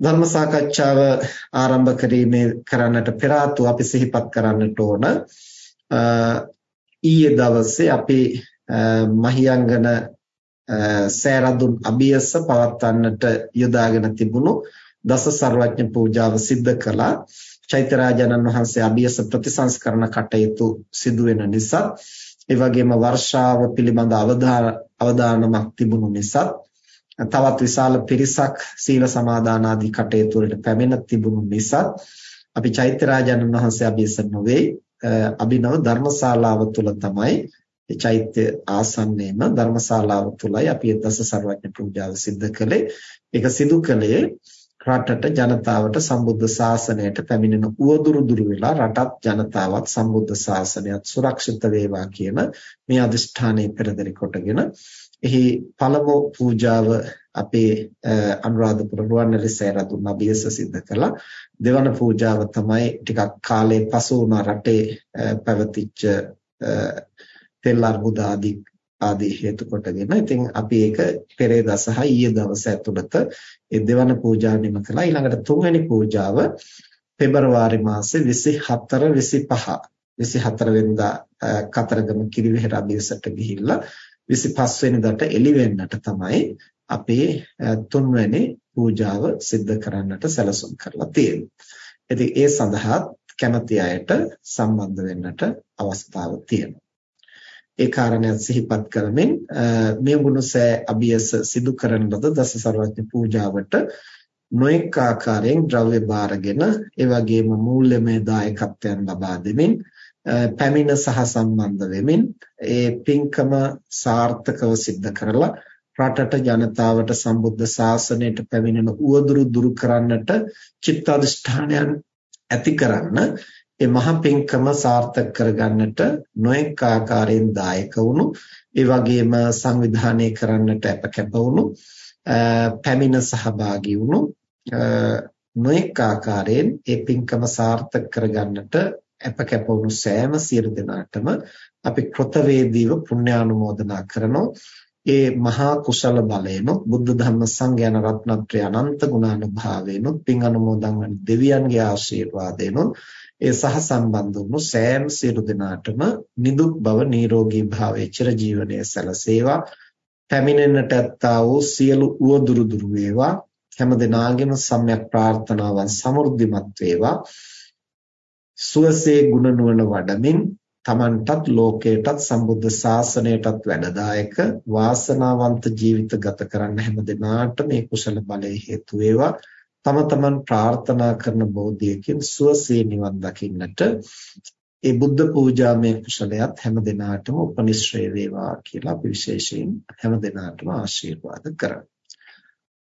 ධර්ම සාකච්ඡාව ආරම්භ කිරීමේ කරන්නට පෙර අපි සිහිපත් කරන්නට ඕන. ඊයේ දවසේ අපි මහියංගන සෑරදුන් අභියස පවත්වන්නට යොදාගෙන තිබුණු දස සර්වඥ පූජාව සිද්ධ කළා. චෛත්‍යරාජානන් වහන්සේ අභියස ප්‍රතිසංස්කරණ කටයුතු සිදු වෙන නිසා ඒ වගේම වර්ෂාව පිළිබඳ අවධානමක් තිබුණු නිසා තවත් විශාල පිරිසක් සීල සමාදාන ආදී කටයුතු වලට පැමිණ තිබුණු නිසා අපි චෛත්‍ය රාජානන් වහන්සේ අභිසන් නොවේ. අභිනව ධර්මශාලාව තුල තමයි ඒ චෛත්‍ය ආසන්නයේම ධර්මශාලාව තුලයි අපි දස සර්වඥ පූජාව සිද්ධ කළේ. ඒක සිදු කළේ රටට ජනතාවට සම්බුද්ධ ශාසනයට පැමිණෙන උවදුරු දුරු වෙලා රටත් ජනතාවත් සම්බුද්ධ ශාසනයත් සුරක්ෂිත වේවා කියන මේ අදිෂ්ඨානයේ පෙරදරි කොටගෙන එහි පළමු පූජාව අපේ අනුරාධපුර රුවන්වැලි සෑරදුන් අභියස සිද්ධ කළා. දෙවන පූජාව තමයි ටිකක් කාලේ පසු වුණ රටේ පැවතිච්ච තෙල් අර්බුද ආදී ආදී හේතු කොටගෙන ඉතින් අපි ඒක පෙරේදා සහ ඊයේ දවස් ඇතුළත ඒ දෙවන පූජාව නිම කළා. ඊළඟට තුන්වෙනි පූජාව පෙබරවාරි මාසේ 24 25 24 වෙනිදා කතරගම කිරිවෙහෙර අභියසට ගිහිල්ලා 25 වෙනිදාට එළි වෙන්නට තමයි අපේ තුන්වැනි පූජාව සිද්ධ කරන්නට සැලසුම් කරලා තියෙන්නේ. ඉතින් ඒ සඳහා කැමති අයට සම්බන්ධ වෙන්නට අවස්ථාව තියෙනවා. ඒ කාරණයක් සිහිපත් කරමින් මේ ගුණසෑ අභියස සිදු කරන ලද දස සර්වඥ පූජාවට නොඑක ආකාරයෙන් ද්‍රව්‍ය බාරගෙන ඒ වගේම මූල්‍යමය දායකත්වයන් ලබා දෙමින් පැමිණ සහ සම්බන්ධ වෙමින් ඒ පින්කම සාර්ථකව සිද්ධ කරලා රටට ජනතාවට සම්බුද්ධ ශාසනයට පැමිණෙන උවදුරු දුරු කරන්නට චිත්තාදිෂ්ඨානයන් ඇති කරන්න ඒ මහ පින්කම සාර්ථක කරගන්නට නොඑක ආකාරයෙන් දායක වුණු ඒ වගේම සංවිධානය කරන්නට අපකැප වුණු පැමිණ සහභාගී වුණු නොඑක ආකාරයෙන් ඒ පින්කම සාර්ථක කරගන්නට අපකැප වුණු සෑම සියලු දෙනාටම අපි කෘතවේදීව පුණ්‍යානුමෝදනා කරනවා. ඒ මහා කුසල බලයෙන්ොත් බුද්ධ ධම්ම සංඝයාන රත්නත්‍රය අනන්ත ගුණානුභාවයෙන්ොත් පින් අනුමෝදන් වන දෙවියන්ගේ ආශිර්වාදයෙන්ොත් ඒ සහ සම්බන්ධ වුණු සෑම සියලු දෙනාටම නිදුක් බව නිරෝගී භාවයේ චිරජීවනයේ සැලසේවා. පැමිණෙන්නට ඇත්තා වූ සියලු උවදුරු දුරු වේවා. හැම දිනාගෙම සම්‍යක් ප්‍රාර්ථනාවන් සමෘද්ධිමත් වේවා. සුවසේ ගුණ නුවණ වඩමින් තමන්ටත් ලෝකයටත් සම්බුද්ධ ශාසනයටත් වැඩදායක වාසනාවන්ත ජීවිත ගත කරන්න හැම දිනාට මේ කුසල බලය හේතු වේවා. තම තමන් ප්‍රාර්ථනා කරන බෝධියකින් සුවසේ නිවන් දකින්නට ඒ බුද්ධ පූජාමය කුසලයක් හැම දිනාටම උපනිශ්‍රේ වේවා කියලා අපි විශේෂයෙන් හැම දිනාටම ආශිර්වාද කරමු.